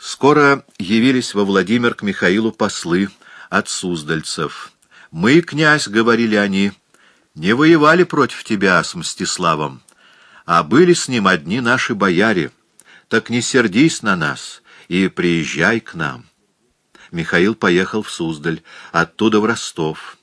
Скоро явились во Владимир к Михаилу послы от суздальцев. «Мы, князь, — говорили они, — не воевали против тебя с Мстиславом, а были с ним одни наши бояре. Так не сердись на нас и приезжай к нам». Михаил поехал в Суздаль, оттуда в Ростов.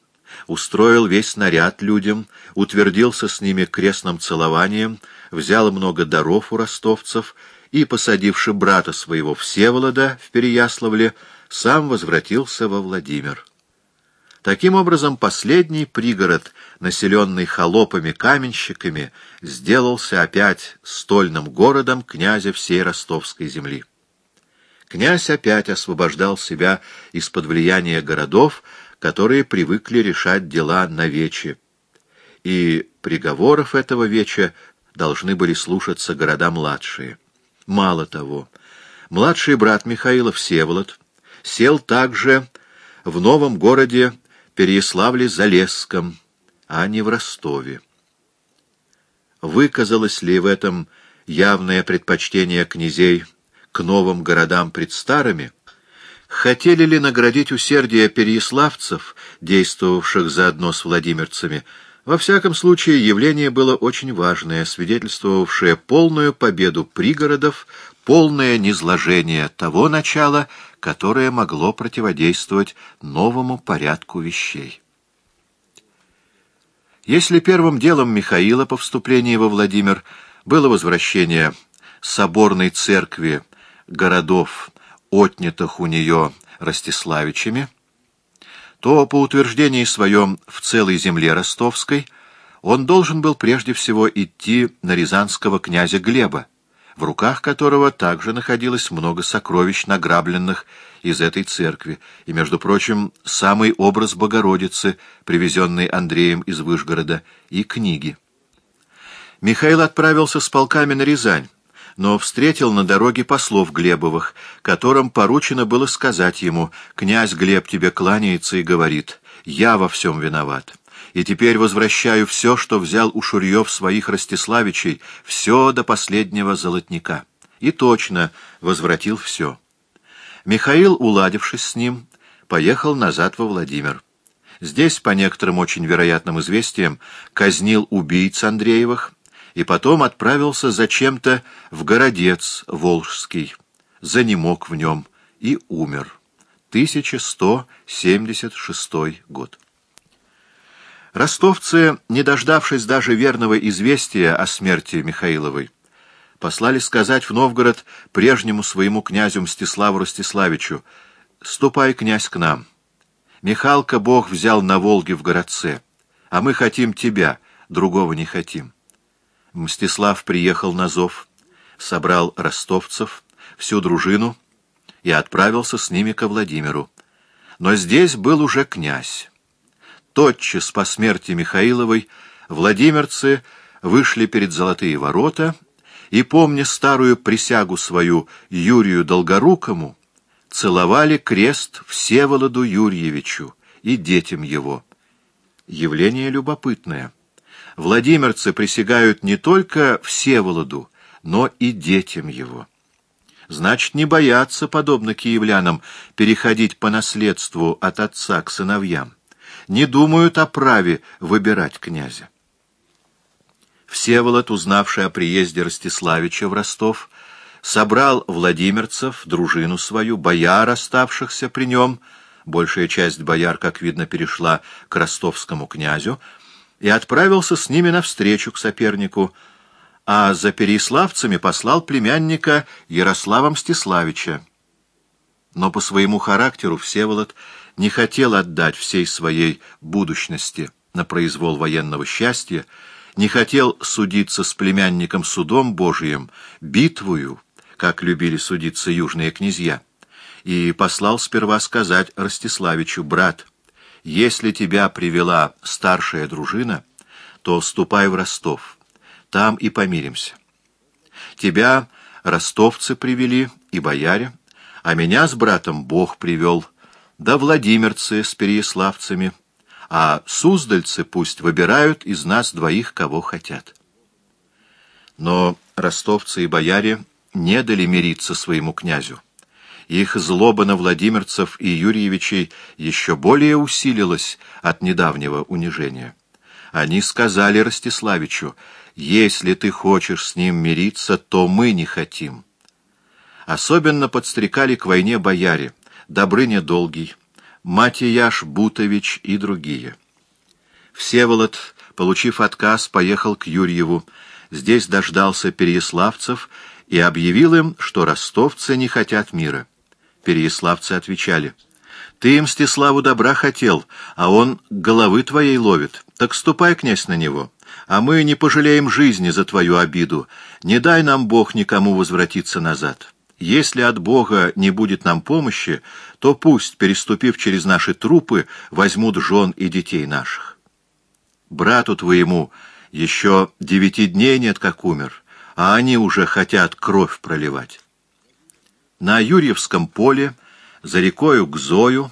Устроил весь наряд людям, утвердился с ними крестным целованием, взял много даров у ростовцев — и, посадивши брата своего Всеволода в Переяславле, сам возвратился во Владимир. Таким образом, последний пригород, населенный холопами-каменщиками, сделался опять стольным городом князя всей ростовской земли. Князь опять освобождал себя из-под влияния городов, которые привыкли решать дела на вече, и приговоров этого веча должны были слушаться города младшие. Мало того, младший брат Михаила Всеволод сел также в новом городе Переяславле-Залесском, а не в Ростове. Выказалось ли в этом явное предпочтение князей к новым городам пред старыми? Хотели ли наградить усердие переяславцев, действовавших заодно с владимирцами, во всяком случае, явление было очень важное, свидетельствовавшее полную победу пригородов, полное низложение того начала, которое могло противодействовать новому порядку вещей. Если первым делом Михаила по вступлении во Владимир было возвращение соборной церкви городов, отнятых у нее Ростиславичами, то по утверждении своем в целой земле ростовской он должен был прежде всего идти на рязанского князя Глеба, в руках которого также находилось много сокровищ, награбленных из этой церкви, и, между прочим, самый образ Богородицы, привезенный Андреем из Вышгорода, и книги. Михаил отправился с полками на Рязань, но встретил на дороге послов Глебовых, которым поручено было сказать ему, «Князь Глеб тебе кланяется и говорит, я во всем виноват, и теперь возвращаю все, что взял у Шурьев своих Ростиславичей, все до последнего золотника». И точно возвратил все. Михаил, уладившись с ним, поехал назад во Владимир. Здесь, по некоторым очень вероятным известиям, казнил убийц Андреевых, и потом отправился зачем-то в городец Волжский, занемог в нем и умер. 1176 год. Ростовцы, не дождавшись даже верного известия о смерти Михаиловой, послали сказать в Новгород прежнему своему князю Мстиславу Ростиславичу «Ступай, князь, к нам. Михалка Бог взял на Волге в городце, а мы хотим тебя, другого не хотим». Мстислав приехал на зов, собрал ростовцев, всю дружину и отправился с ними ко Владимиру. Но здесь был уже князь. Тотчас по смерти Михаиловой владимирцы вышли перед золотые ворота и, помня старую присягу свою Юрию Долгорукому, целовали крест Всеволоду Юрьевичу и детям его. Явление любопытное — владимирцы присягают не только Всеволоду, но и детям его. Значит, не боятся, подобно киевлянам, переходить по наследству от отца к сыновьям. Не думают о праве выбирать князя. Всеволод, узнавший о приезде Ростиславича в Ростов, собрал владимирцев, дружину свою, бояр, оставшихся при нем, большая часть бояр, как видно, перешла к ростовскому князю, и отправился с ними навстречу к сопернику, а за переиславцами послал племянника Ярослава Мстиславича. Но по своему характеру Всеволод не хотел отдать всей своей будущности на произвол военного счастья, не хотел судиться с племянником судом Божиим, битвою, как любили судиться южные князья, и послал сперва сказать Ростиславичу, брат, если тебя привела старшая дружина, то ступай в Ростов, там и помиримся. Тебя ростовцы привели и бояре, а меня с братом Бог привел, да владимирцы с переяславцами, а суздальцы пусть выбирают из нас двоих, кого хотят. Но ростовцы и бояре не дали мириться своему князю, их злоба на Владимирцев и Юрьевичей еще более усилилась от недавнего унижения. Они сказали Ростиславичу, «Если ты хочешь с ним мириться, то мы не хотим». Особенно подстрекали к войне бояре, Добрыня Долгий, Матияш Бутович и другие. Всеволод, получив отказ, поехал к Юрьеву, здесь дождался переяславцев и объявил им, что ростовцы не хотят мира. Переяславцы отвечали, «Ты, Мстиславу, добра хотел, а он головы твоей ловит. Так ступай, князь, на него, а мы не пожалеем жизни за твою обиду. Не дай нам Бог никому возвратиться назад. Если от Бога не будет нам помощи, то пусть, переступив через наши трупы, возьмут жен и детей наших. Брату твоему еще девяти дней нет, как умер, а они уже хотят кровь проливать». На Юрьевском поле, за рекою Гзою,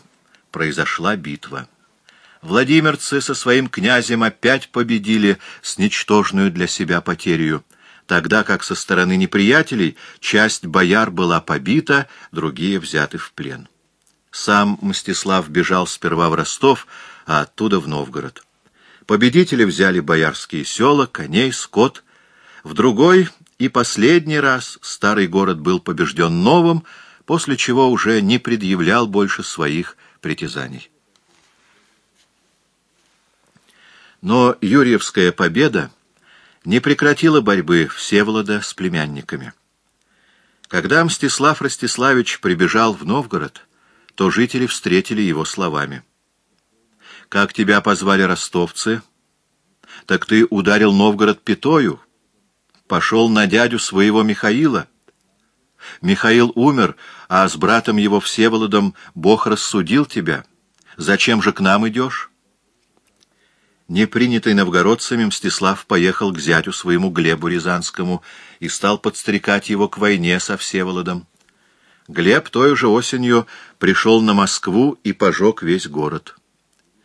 произошла битва. Владимирцы со своим князем опять победили с ничтожную для себя потерю, тогда как со стороны неприятелей часть бояр была побита, другие взяты в плен. Сам Мстислав бежал сперва в Ростов, а оттуда в Новгород. Победители взяли боярские села, коней, скот. В другой и последний раз старый город был побежден новым, после чего уже не предъявлял больше своих притязаний. Но Юрьевская победа не прекратила борьбы Всеволода с племянниками. Когда Мстислав Ростиславич прибежал в Новгород, то жители встретили его словами. «Как тебя позвали ростовцы, так ты ударил Новгород пятою, пошел на дядю своего Михаила. Михаил умер, а с братом его Всеволодом Бог рассудил тебя. Зачем же к нам идешь?» Не принятый новгородцами, Мстислав поехал к зятю своему Глебу Рязанскому и стал подстрекать его к войне со Всеволодом. Глеб той же осенью пришел на Москву и пожег весь город.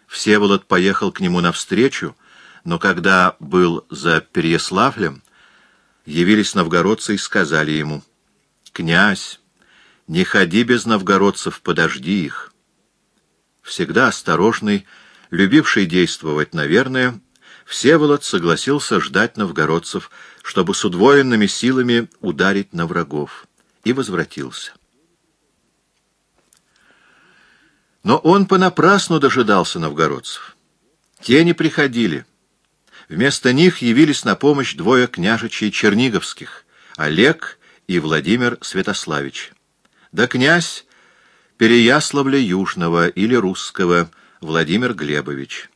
Всеволод поехал к нему навстречу, но когда был за Переяславлем, явились новгородцы и сказали ему, «Князь, не ходи без новгородцев, подожди их». Всегда осторожный, любивший действовать, наверное, Всеволод согласился ждать новгородцев, чтобы с удвоенными силами ударить на врагов, и возвратился. Но он понапрасну дожидался новгородцев. Те не приходили. Вместо них явились на помощь двое княжичей черниговских — Олег и Владимир Святославич. Да князь Переяславля Южного или Русского — Владимир Глебович.